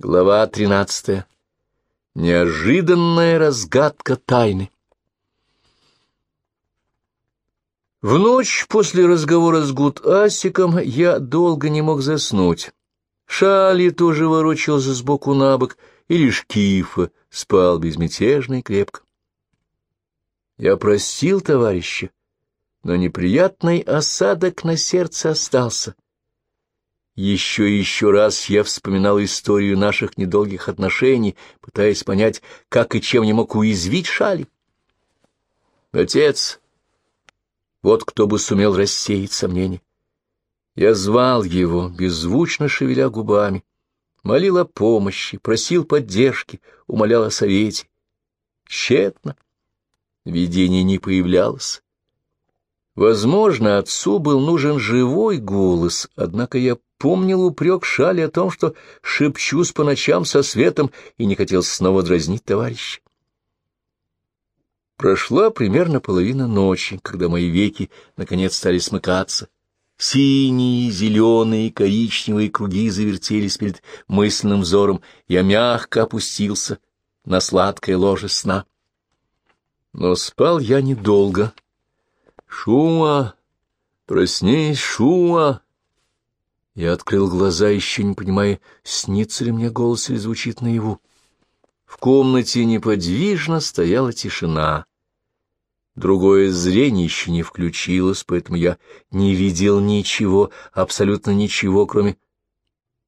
Глава тринадцатая. Неожиданная разгадка тайны. В ночь после разговора с Гуд Асиком я долго не мог заснуть. Шали тоже ворочался сбоку на бок, и лишь Кифа спал безмятежно и крепко. Я простил товарища, но неприятный осадок на сердце остался — еще и еще раз я вспоминал историю наших недолгих отношений, пытаясь понять, как и чем не мог уязвить Шали. Отец, вот кто бы сумел рассеять сомнения. Я звал его, беззвучно шевеля губами, молил о помощи, просил поддержки, умолял о совете. Тщетно. Видение не появлялось. Возможно, отцу был нужен живой голос, однако я помнил упрек Шали о том, что шепчусь по ночам со светом и не хотел снова дразнить товарища. Прошла примерно половина ночи, когда мои веки наконец стали смыкаться. Синие, зеленые, коричневые круги завертелись перед мысленным взором. Я мягко опустился на сладкое ложе сна. Но спал я недолго. Шума! Проснись, Шума! Я открыл глаза, еще не понимая, снится ли мне голос или звучит наяву. В комнате неподвижно стояла тишина. Другое зрение еще не включилось, поэтому я не видел ничего, абсолютно ничего, кроме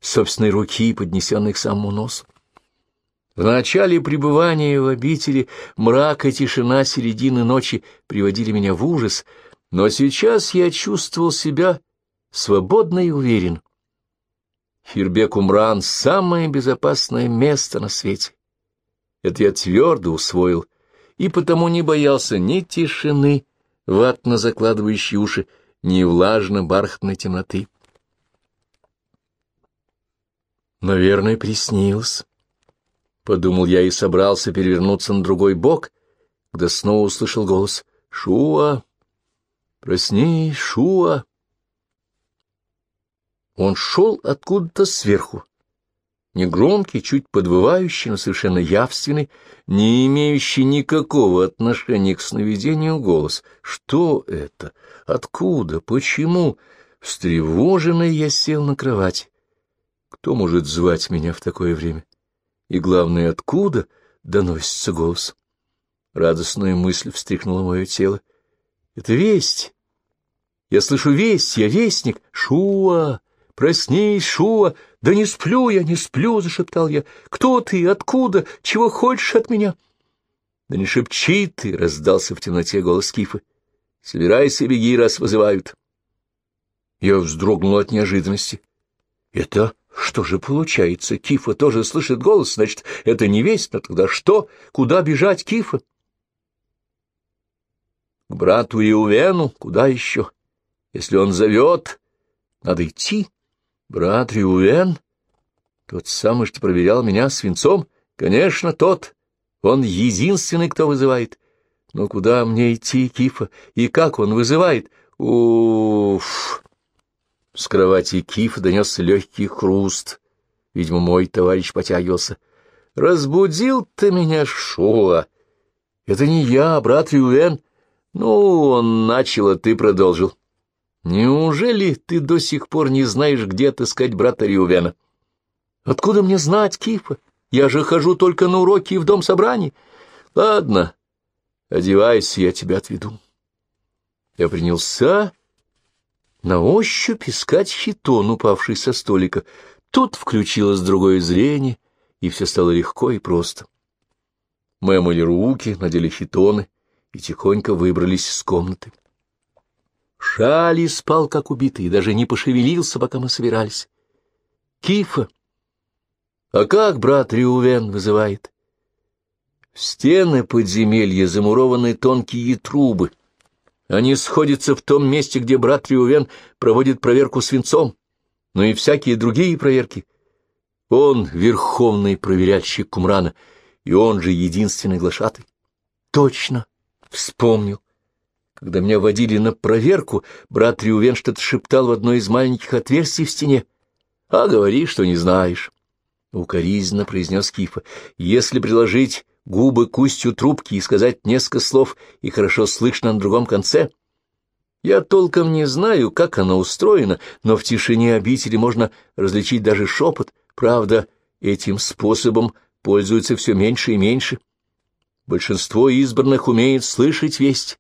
собственной руки, поднесенной к самому носу. В начале пребывания в обители мрак и тишина середины ночи приводили меня в ужас, но сейчас я чувствовал себя свободно и уверен. Фирбек-Умран — самое безопасное место на свете. Это я твердо усвоил, и потому не боялся ни тишины, ватно закладывающей уши, ни влажно-бархатной темноты. Наверное, приснилось. Подумал я и собрался перевернуться на другой бок, когда снова услышал голос «Шуа! Проснись, Шуа!» Он шел откуда-то сверху. Негромкий, чуть подвывающий, но совершенно явственный, не имеющий никакого отношения к сновидению голос. Что это? Откуда? Почему? Встревоженный я сел на кровать. Кто может звать меня в такое время? И главное, откуда доносится голос? Радостная мысль встряхнула мое тело. Это весть. Я слышу весть, я вестник. Шуа! «Проснись, Шуа!» «Да не сплю я, не сплю!» — зашептал я. «Кто ты? Откуда? Чего хочешь от меня?» «Да не шепчи ты!» — раздался в темноте голос Кифа. «Собирайся, беги, раз вызывают!» Я вздрогнул от неожиданности. «Это что же получается? Кифа тоже слышит голос, значит, это не весть, но тогда что? Куда бежать, Кифа?» «К брату Иувену? Куда еще? Если он зовет, надо идти». Брат Риуэн? Тот самый, что проверял меня свинцом? Конечно, тот. Он единственный, кто вызывает. Но куда мне идти, Кифа? И как он вызывает? Уф! С кровати Кифа донесся легкий хруст. Видимо, мой товарищ потягивался. «Разбудил ты меня, Шуа!» «Это не я, а брат Рюэн». «Ну, он начал, а ты продолжил». Неужели ты до сих пор не знаешь, где отыскать брата Риувена? Откуда мне знать, Кифа? Я же хожу только на уроки и в дом собраний. Ладно, одевайся, я тебя отведу. Я принялся на ощупь искать хитон, упавший со столика. Тут включилось другое зрение, и все стало легко и просто. Мы омыли руки, надели хитоны и тихонько выбрались из комнаты. Шали спал, как убитый, даже не пошевелился, пока мы собирались. Кифа. А как брат Риувен вызывает? В стены подземелья замурованы тонкие трубы. Они сходятся в том месте, где брат Риувен проводит проверку свинцом, но и всякие другие проверки. Он — верховный проверяльщик Кумрана, и он же единственный глашатый. Точно, вспомнил. Когда меня водили на проверку, брат Рювен что-то шептал в одно из маленьких отверстий в стене. А говори, что не знаешь. — укоризненно произнес Кифа. — Если приложить губы к трубки и сказать несколько слов, и хорошо слышно на другом конце... Я толком не знаю, как оно устроено, но в тишине обители можно различить даже шепот. Правда, этим способом пользуются все меньше и меньше. Большинство избранных умеет слышать весть.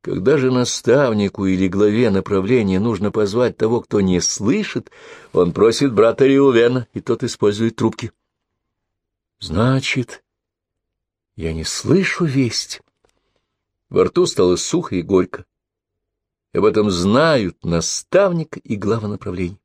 Когда же наставнику или главе направления нужно позвать того, кто не слышит, он просит брата Риувена, и тот использует трубки. Значит, я не слышу весть. Во рту стало сухо и горько. Об этом знают наставник и глава направлений.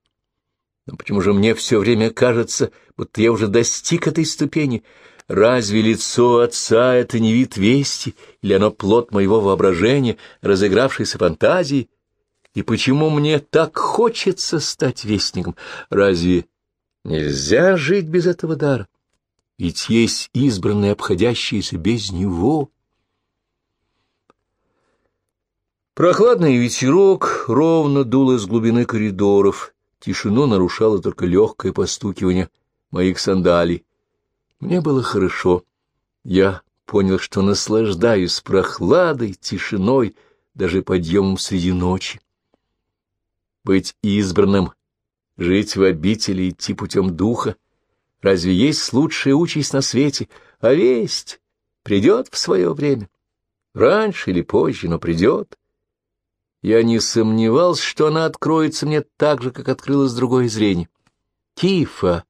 Но почему же мне все время кажется, будто я уже достиг этой ступени? Разве лицо отца — это не вид вести, или оно плод моего воображения, разыгравшейся фантазии? И почему мне так хочется стать вестником? Разве нельзя жить без этого дара? Ведь есть избранные, обходящиеся без него. Прохладный ветерок ровно дул из глубины коридоров. Тишину нарушало только легкое постукивание моих сандалий. Мне было хорошо. Я понял, что наслаждаюсь прохладой, тишиной, даже подъемом среди ночи. Быть избранным, жить в обители, идти путем духа — разве есть лучшая участь на свете? А весть придет в свое время. Раньше или позже, но придет. Я не сомневался, что она откроется мне так же, как открылось другое зрение. «Кифа!»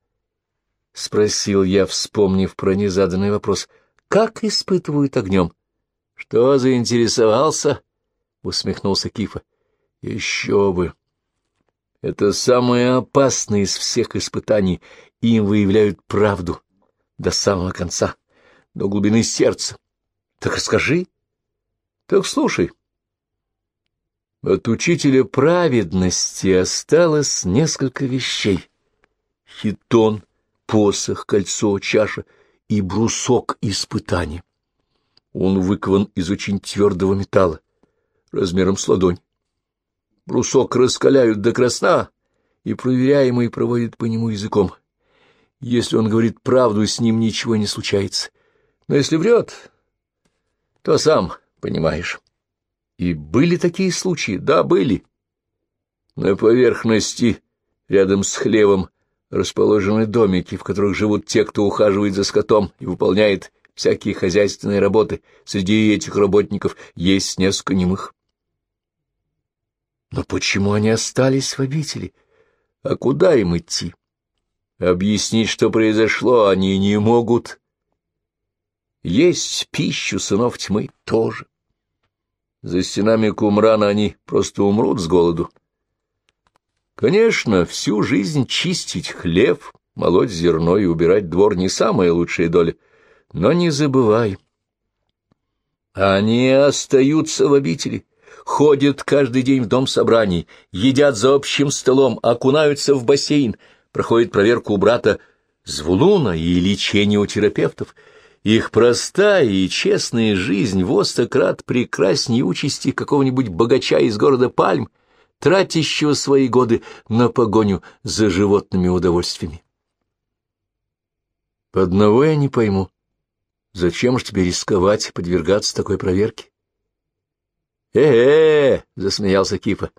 — спросил я, вспомнив про незаданный вопрос. «Как испытывают огнем?» «Что заинтересовался?» — усмехнулся Кифа. «Еще бы! Это самое опасное из всех испытаний. Им выявляют правду до самого конца, до глубины сердца. Так расскажи. Так слушай». От учителя праведности осталось несколько вещей. Хитон, посох, кольцо, чаша и брусок испытания. Он выкован из очень твердого металла, размером с ладонь. Брусок раскаляют до красна, и проверяемый проводит по нему языком. Если он говорит правду, с ним ничего не случается. Но если врет, то сам понимаешь. И были такие случаи? Да, были. На поверхности, рядом с хлевом, расположены домики, в которых живут те, кто ухаживает за скотом и выполняет всякие хозяйственные работы. Среди этих работников есть несколько немых. Но почему они остались в обители? А куда им идти? Объяснить, что произошло, они не могут. Есть пищу сынов тьмы тоже. За стенами Кумрана они просто умрут с голоду. Конечно, всю жизнь чистить хлеб, молоть зерно и убирать двор не самая лучшая доля, но не забывай. Они остаются в обители, ходят каждый день в дом собраний, едят за общим столом, окунаются в бассейн, проходят проверку у брата Звулуна и лечение у терапевтов — их простая и честная жизнь в остократ прекрасней участи какого-нибудь богача из города Пальм, тратящего свои годы на погоню за животными удовольствиями. Одного я не пойму. Зачем же тебе рисковать, подвергаться такой проверке? «Э-э-э!» — засмеялся Кипа.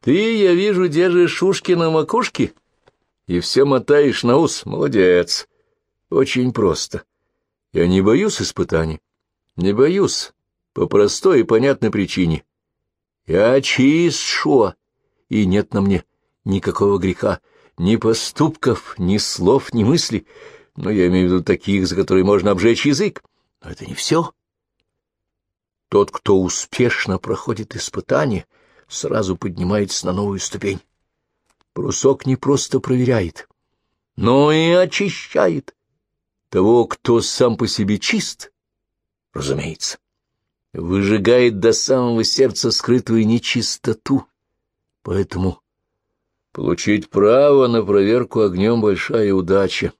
«Ты, я вижу, держишь шушки на макушке и все мотаешь на ус. Молодец. Очень просто. Я не боюсь испытаний. Не боюсь. По простой и понятной причине. Я чист, шо, и нет на мне никакого греха, ни поступков, ни слов, ни мыслей. Но я имею в виду таких, за которые можно обжечь язык. Но это не все. Тот, кто успешно проходит испытание, сразу поднимается на новую ступень. Брусок не просто проверяет, но и очищает того, кто сам по себе чист, разумеется, выжигает до самого сердца скрытую нечистоту. Поэтому получить право на проверку огнем — большая удача.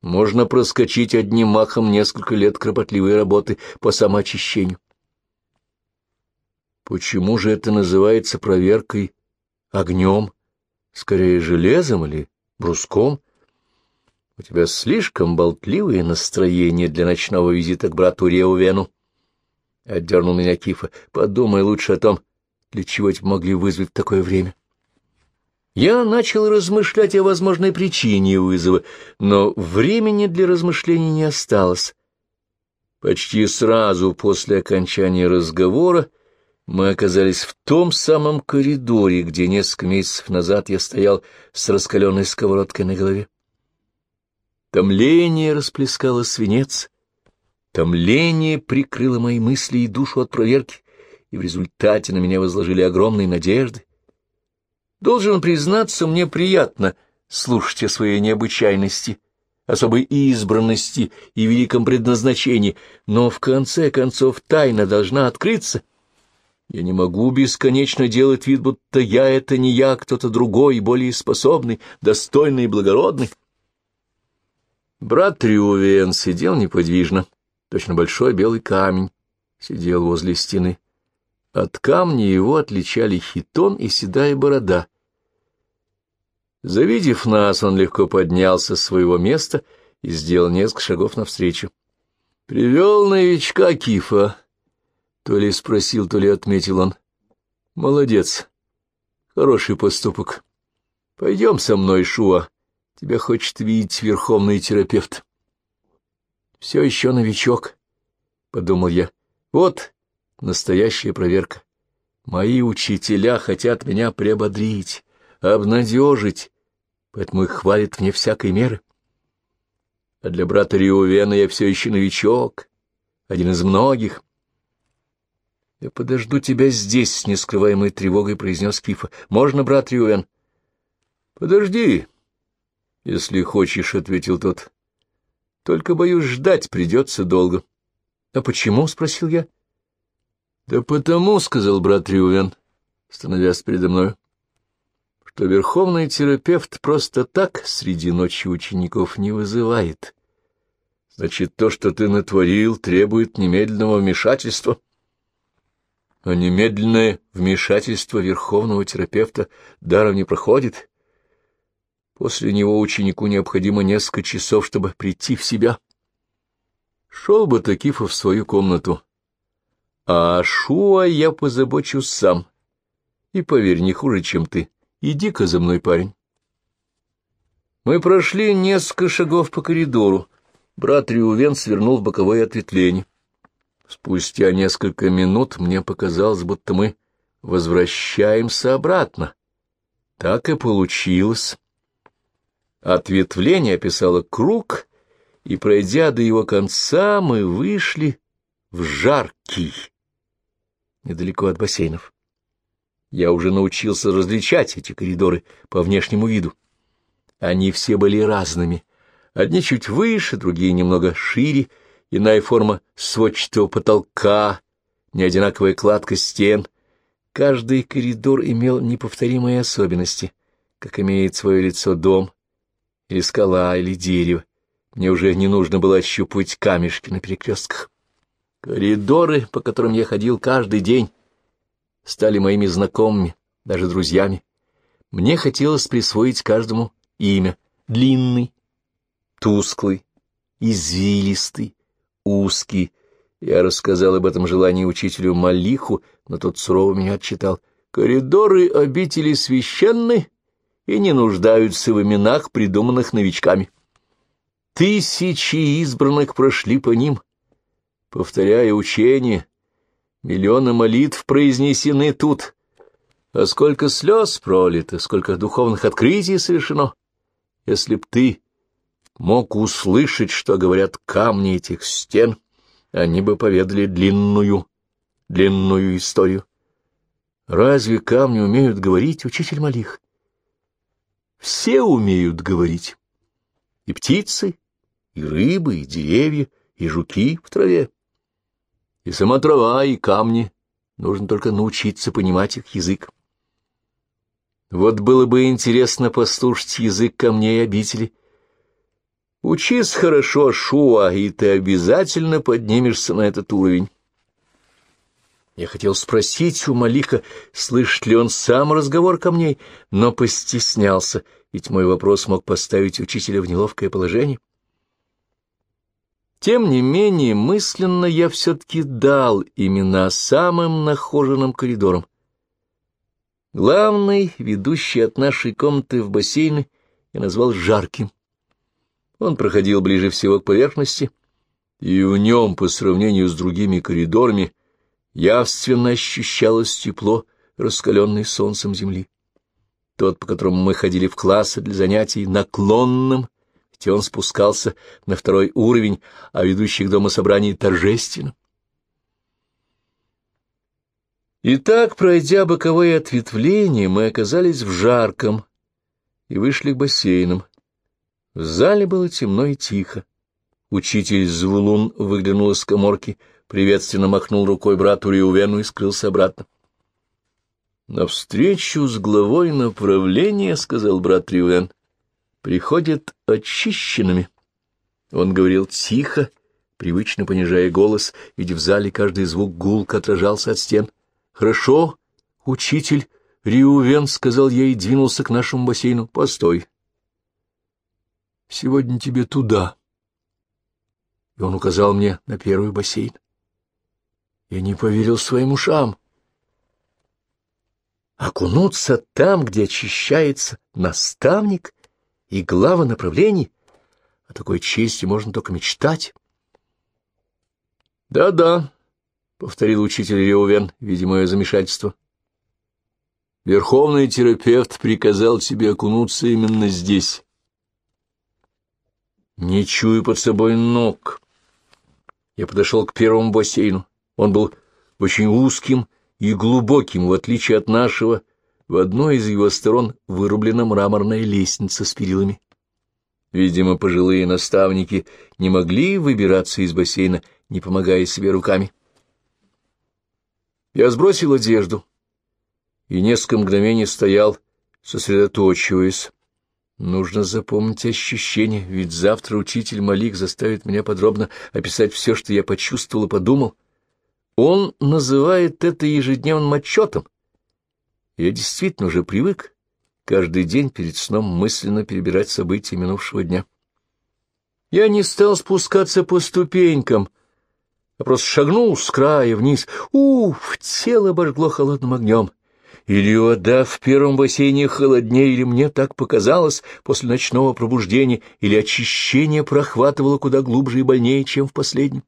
Можно проскочить одним махом несколько лет кропотливой работы по самоочищению. Почему же это называется проверкой огнем? Скорее, железом или бруском? У тебя слишком болтливое настроение для ночного визита к брату Реувену. Отдернул меня Кифа. Подумай лучше о том, для чего тебя могли вызвать в такое время. Я начал размышлять о возможной причине вызова, но времени для размышлений не осталось. Почти сразу после окончания разговора мы оказались в том самом коридоре, где несколько месяцев назад я стоял с раскаленной сковородкой на голове. Томление расплескало свинец, томление прикрыло мои мысли и душу от проверки, и в результате на меня возложили огромные надежды. Должен признаться, мне приятно слушать о своей необычайности, особой избранности и великом предназначении, но в конце концов тайна должна открыться. Я не могу бесконечно делать вид, будто я — это не я, а кто-то другой, более способный, достойный и благородный. Брат Триувен сидел неподвижно, точно большой белый камень, сидел возле стены. От камня его отличали хитон и седая борода. Завидев нас, он легко поднялся с своего места и сделал несколько шагов навстречу. — Привел новичка Кифа. То ли спросил, то ли отметил он. — Молодец. Хороший поступок. Пойдем со мной, Шуа. Тебя хочет видеть верховный терапевт. — Все еще новичок, — подумал я. — Вот настоящая проверка. Мои учителя хотят меня приободрить, обнадежить, поэтому их хвалят вне всякой меры. А для брата Риувена я все еще новичок, один из многих. — Я подожду тебя здесь, — с нескрываемой тревогой произнес Кифа. — Можно, брат Риувен? — Подожди, если хочешь, — ответил тот. — Только, боюсь, ждать придется долго. — А почему? — спросил я. — да потому, — сказал брат Рювен, становясь передо мной, — что верховный терапевт просто так среди ночи учеников не вызывает. Значит, то, что ты натворил, требует немедленного вмешательства. А немедленное вмешательство верховного терапевта даром не проходит. После него ученику необходимо несколько часов, чтобы прийти в себя. Шел бы Такифа в свою комнату, а Шуа я позабочусь сам. И поверь, не хуже, чем ты. Иди-ка за мной, парень. Мы прошли несколько шагов по коридору. Брат Риувен свернул в боковое ответвление. Спустя несколько минут мне показалось, будто мы возвращаемся обратно. Так и получилось. Ответвление описало круг, и, пройдя до его конца, мы вышли в жаркий, недалеко от бассейнов. Я уже научился различать эти коридоры по внешнему виду. Они все были разными. Одни чуть выше, другие немного шире, иная форма сводчатого потолка, неодинаковая кладка стен. Каждый коридор имел неповторимые особенности, как имеет свое лицо дом, или скала, или дерево. Мне уже не нужно было ощупывать камешки на перекрестках. Коридоры, по которым я ходил каждый день, стали моими знакомыми, даже друзьями. Мне хотелось присвоить каждому имя. Длинный, тусклый, извилистый, узкий. Я рассказал об этом желании учителю Малиху, но тот сурово меня отчитал. Коридоры обители священны и не нуждаются в именах, придуманных новичками. Тысячи избранных прошли по ним, повторяя учение. Миллионы молитв произнесены тут, а сколько слез пролито, сколько духовных открытий совершено. Если б ты мог услышать, что говорят камни этих стен, они бы поведали длинную, длинную историю. Разве камни умеют говорить, учитель Малих? Все умеют говорить. И птицы, и рыбы, и деревья, и жуки в траве. И сама трава, и камни. Нужно только научиться понимать их язык. Вот было бы интересно послушать язык камней обители. Учись хорошо, Шуа, и ты обязательно поднимешься на этот уровень. Я хотел спросить у Малика, слышит ли он сам разговор ко мне, но постеснялся, ведь мой вопрос мог поставить учителя в неловкое положение. Тем не менее, мысленно я все-таки дал имена самым нахоженным коридорам. Главный, ведущий от нашей комнаты в бассейны, я назвал жарким. Он проходил ближе всего к поверхности, и в нем, по сравнению с другими коридорами, явственно ощущалось тепло, раскаленной солнцем земли. Тот, по которому мы ходили в классы для занятий, наклонным, ведь он спускался на второй уровень, а ведущий к дому собраний торжественно. Итак, пройдя боковое ответвление, мы оказались в жарком и вышли к бассейнам. В зале было темно и тихо. Учитель Звулун выглянул из коморки, приветственно махнул рукой брату Риувену и скрылся обратно. «Навстречу с главой направления, — сказал брат Риувен, — приходят очищенными». Он говорил тихо, привычно понижая голос, ведь в зале каждый звук гулко отражался от стен. «Хорошо, учитель Риувен, — сказал я и двинулся к нашему бассейну. — Постой. Сегодня тебе туда. И он указал мне на первый бассейн. Я не поверил своим ушам. Окунуться там, где очищается наставник и глава направлений, о такой чести можно только мечтать. «Да-да», — повторил учитель Реувен, видя мое замешательство. «Верховный терапевт приказал тебе окунуться именно здесь». Не чую под собой ног. Я подошел к первому бассейну. Он был очень узким и глубоким, в отличие от нашего. В одной из его сторон вырублена мраморная лестница с перилами. Видимо, пожилые наставники не могли выбираться из бассейна, не помогая себе руками. Я сбросил одежду и несколько мгновений стоял, сосредоточиваясь. Нужно запомнить ощущение, ведь завтра учитель Малик заставит меня подробно описать все, что я почувствовал и подумал. Он называет это ежедневным отчетом. Я действительно уже привык каждый день перед сном мысленно перебирать события минувшего дня. Я не стал спускаться по ступенькам, а просто шагнул с края вниз. Уф, тело обожгло холодным огнем. Или вода в первом бассейне холоднее, или мне так показалось после ночного пробуждения, или очищение прохватывало куда глубже и больнее, чем в последнем.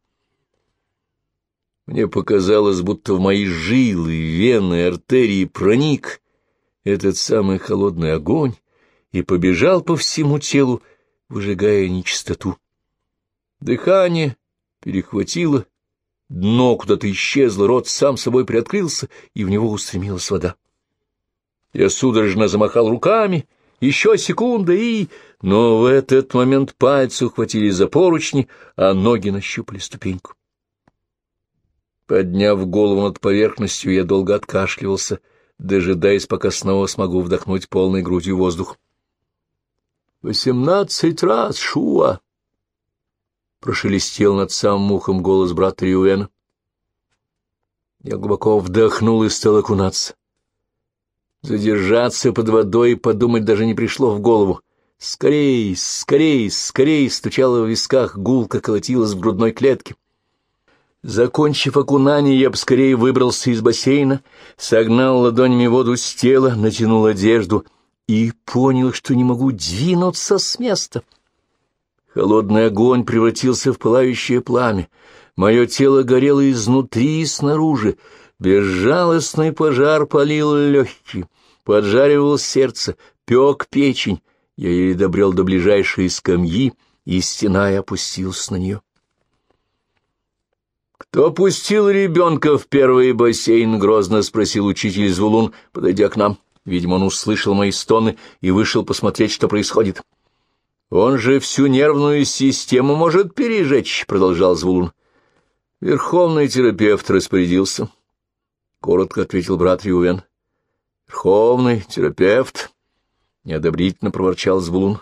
Мне показалось, будто в мои жилы, вены, артерии проник этот самый холодный огонь и побежал по всему телу, выжигая нечистоту. Дыхание перехватило, дно куда-то исчезло, рот сам собой приоткрылся, и в него устремилась вода. Я судорожно замахал руками, еще секунда и... Но в этот момент пальцы ухватили за поручни, а ноги нащупали ступеньку. Подняв голову над поверхностью, я долго откашливался, дожидаясь, пока снова смогу вдохнуть полной грудью воздух. «Восемнадцать раз, Шуа!» — прошелестел над самым ухом голос брата Риуэна. Я глубоко вдохнул и стал окунаться. Задержаться под водой и подумать даже не пришло в голову. Скорей, скорей, скорей стучало в висках, гулко колотилось в грудной клетке. Закончив окунание, я бы скорее выбрался из бассейна, согнал ладонями воду с тела, натянул одежду и понял, что не могу двинуться с места. Холодный огонь превратился в пылающее пламя. Мое тело горело изнутри и снаружи. Безжалостный пожар полил легкие, поджаривал сердце, пек печень. Я еле добрел до ближайшей скамьи, и стена и опустился на нее. «Кто пустил ребенка в первый бассейн?» — грозно спросил учитель Звулун, подойдя к нам. Видимо, он услышал мои стоны и вышел посмотреть, что происходит. «Он же всю нервную систему может пережечь», — продолжал Звулун. Верховный терапевт распорядился. — коротко ответил брат Риувен. — Верховный терапевт, — неодобрительно проворчал Звулун.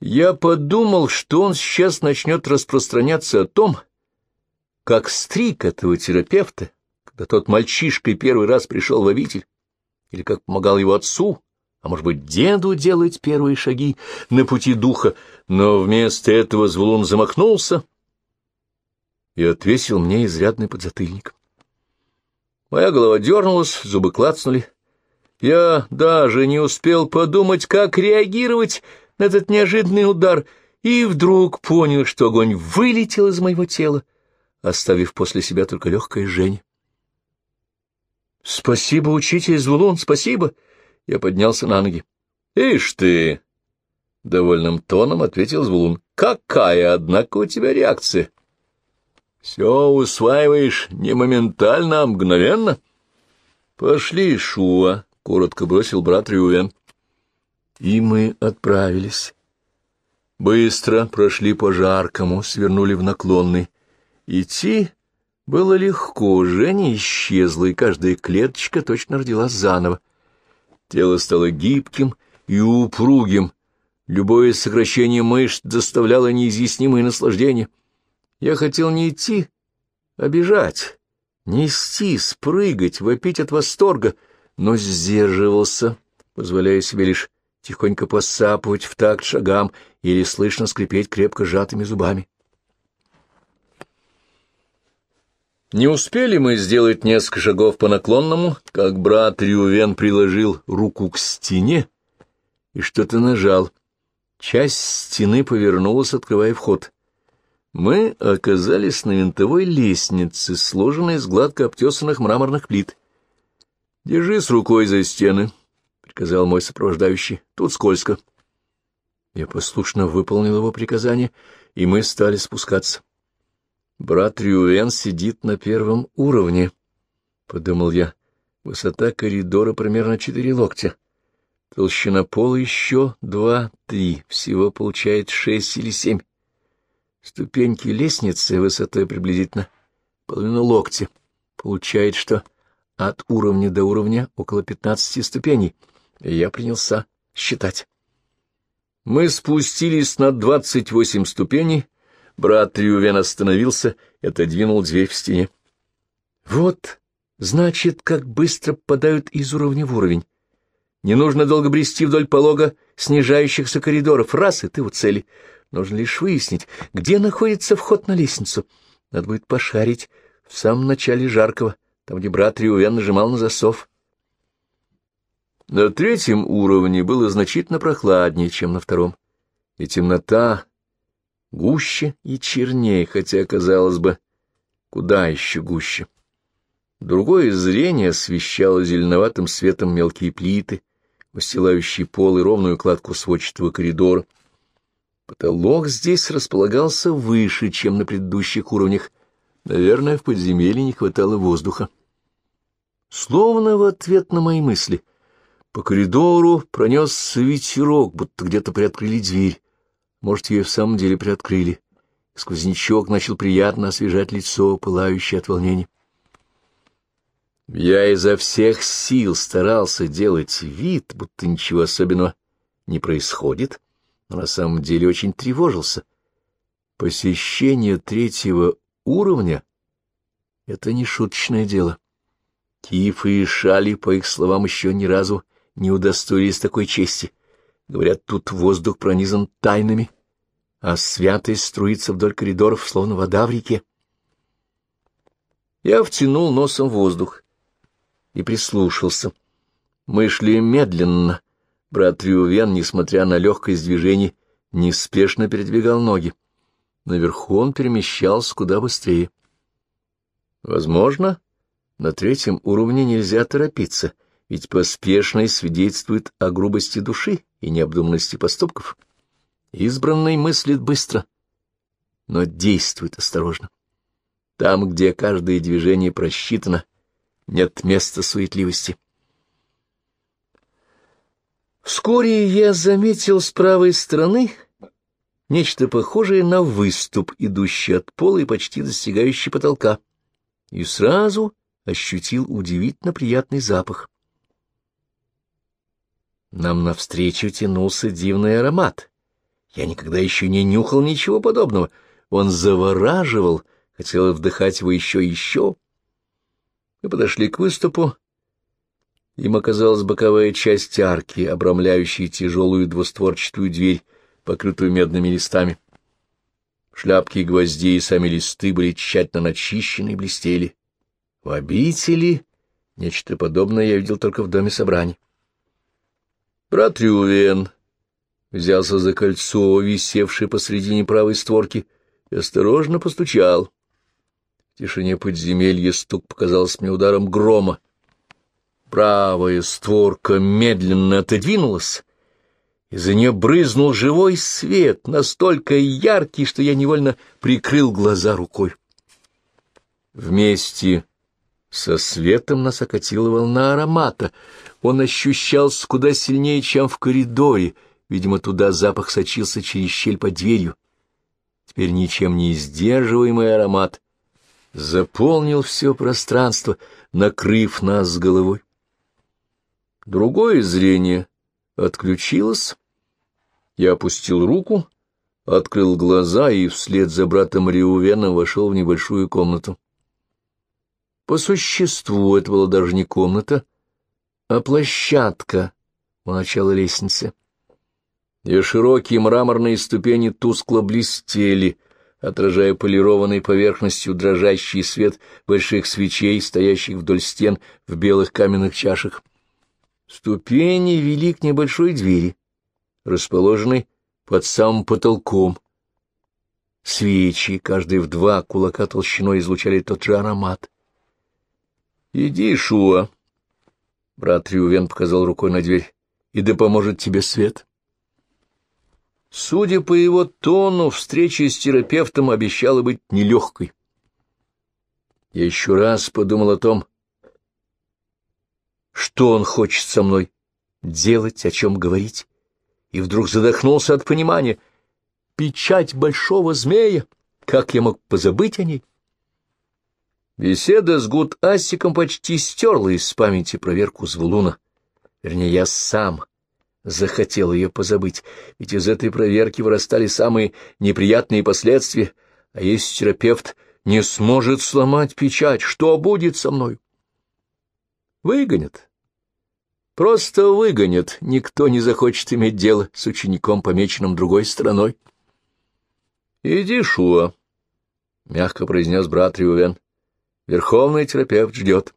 Я подумал, что он сейчас начнет распространяться о том, как стриг этого терапевта, как Да тот мальчишка первый раз пришел в обитель, или как помогал его отцу, а может быть, деду делать первые шаги на пути духа, но вместо этого Звулун замахнулся и отвесил мне изрядный подзатыльник. Моя голова дернулась, зубы клацнули. Я даже не успел подумать, как реагировать на этот неожиданный удар, и вдруг понял, что огонь вылетел из моего тела, оставив после себя только легкое жжение. — Спасибо, учитель Звулун, спасибо! Я поднялся на ноги. — Ишь ты! — довольным тоном ответил Звулун. — Какая, однако, у тебя реакция? — Все усваиваешь не моментально, а мгновенно. — Пошли, Шуа, — коротко бросил брат Рювен. И мы отправились. Быстро прошли по жаркому, свернули в наклонный. Идти было легко, Женя исчезла, и каждая клеточка точно родилась заново. Тело стало гибким и упругим. Любое сокращение мышц доставляло неизъяснимое наслаждение. Я хотел не идти, а бежать, нести, спрыгать, вопить от восторга, но сдерживался, позволяя себе лишь тихонько посапывать в такт шагам или слышно скрипеть крепко сжатыми зубами. Не успели мы сделать несколько шагов по наклонному, как брат Рювен приложил руку к стене и что-то нажал. Часть стены повернулась, открывая вход. Мы оказались на винтовой лестнице, сложенной из гладко обтесанных мраморных плит. — Держись рукой за стены, — приказал мой сопровождающий. — Тут скользко. Я послушно выполнил его приказание, и мы стали спускаться. Брат Рювен сидит на первом уровне, — подумал я. Высота коридора примерно четыре локтя. Толщина пола еще два-три, всего получает шесть или семь. Ступеньки лестницы высотой приблизительно половину локтя. Получает, что от уровня до уровня около пятнадцати ступеней, и я принялся считать. Мы спустились на двадцать восемь ступеней, Брат Рювен остановился и отодвинул дверь в стене. Вот, значит, как быстро попадают из уровня в уровень. Не нужно долго брести вдоль полога снижающихся коридоров. Раз, и ты у цели. Нужно лишь выяснить, где находится вход на лестницу. Надо будет пошарить в самом начале жаркого, там, где брат Рювен нажимал на засов. На третьем уровне было значительно прохладнее, чем на втором, и темнота гуще и чернее, хотя, казалось бы, куда еще гуще. Другое зрение освещало зеленоватым светом мелкие плиты, устилающие пол и ровную кладку сводчатого коридора. Потолок здесь располагался выше, чем на предыдущих уровнях. Наверное, в подземелье не хватало воздуха. Словно в ответ на мои мысли, по коридору пронесся ветерок, будто где-то приоткрыли дверь. Может, ее в самом деле приоткрыли. Сквознячок начал приятно освежать лицо, пылающее от волнения. Я изо всех сил старался делать вид, будто ничего особенного не происходит, но на самом деле очень тревожился. Посещение третьего уровня — это не шуточное дело. Кифы и Шали, по их словам, еще ни разу не удостоились такой чести. Говорят, тут воздух пронизан тайнами, а святость струится вдоль коридоров, словно вода в реке. Я втянул носом воздух и прислушался. Мы шли медленно. Брат Рювен, несмотря на легкость движений, неспешно передвигал ноги. Наверху он перемещался куда быстрее. Возможно, на третьем уровне нельзя торопиться — ведь поспешность свидетельствует о грубости души и необдуманности поступков. Избранный мыслит быстро, но действует осторожно. Там, где каждое движение просчитано, нет места суетливости. Вскоре я заметил с правой стороны нечто похожее на выступ, идущий от пола и почти достигающий потолка, и сразу ощутил удивительно приятный запах. Нам навстречу тянулся дивный аромат. Я никогда еще не нюхал ничего подобного. Он завораживал, хотел вдыхать его еще и еще. Мы подошли к выступу. Им оказалась боковая часть арки, обрамляющая тяжелую двустворчатую дверь, покрытую медными листами. Шляпки, гвозди и сами листы были тщательно начищены и блестели. В обители нечто подобное я видел только в доме собраний. Брат Рювен взялся за кольцо, висевшее посредине правой створки, и осторожно постучал. В тишине подземелья стук показался мне ударом грома. Правая створка медленно отодвинулась, из-за нее брызнул живой свет, настолько яркий, что я невольно прикрыл глаза рукой. Вместе со светом нас окатила волна аромата. Он ощущался куда сильнее, чем в коридоре. Видимо, туда запах сочился через щель под дверью. Теперь ничем не сдерживаемый аромат заполнил все пространство, накрыв нас головой. Другое зрение отключилось. Я опустил руку, открыл глаза и вслед за братом Риувеном вошел в небольшую комнату. По существу это была даже не комната, а площадка у начала лестницы. Ее широкие мраморные ступени тускло блестели, отражая полированной поверхностью дрожащий свет больших свечей, стоящих вдоль стен в белых каменных чашах. Ступени вели к небольшой двери, расположенной под самым потолком. Свечи, каждые в два кулака толщиной, излучали тот же аромат. — Иди, Шуа, — брат Рювен показал рукой на дверь, — и да поможет тебе свет. Судя по его тону, встреча с терапевтом обещала быть нелегкой. Я еще раз подумал о том, что он хочет со мной делать, о чем говорить, и вдруг задохнулся от понимания. Печать большого змея! Как я мог позабыть о ней? Беседа с Гуд Асиком почти стерла из памяти проверку Звулуна. Вернее, я сам захотел ее позабыть, ведь из этой проверки вырастали самые неприятные последствия, а если терапевт не сможет сломать печать, что будет со мной? Выгонят. Просто выгонят, никто не захочет иметь дело с учеником, помеченным другой стороной. — Иди, Шуа, — мягко произнес брат Риувен. — Верховный терапевт ждет.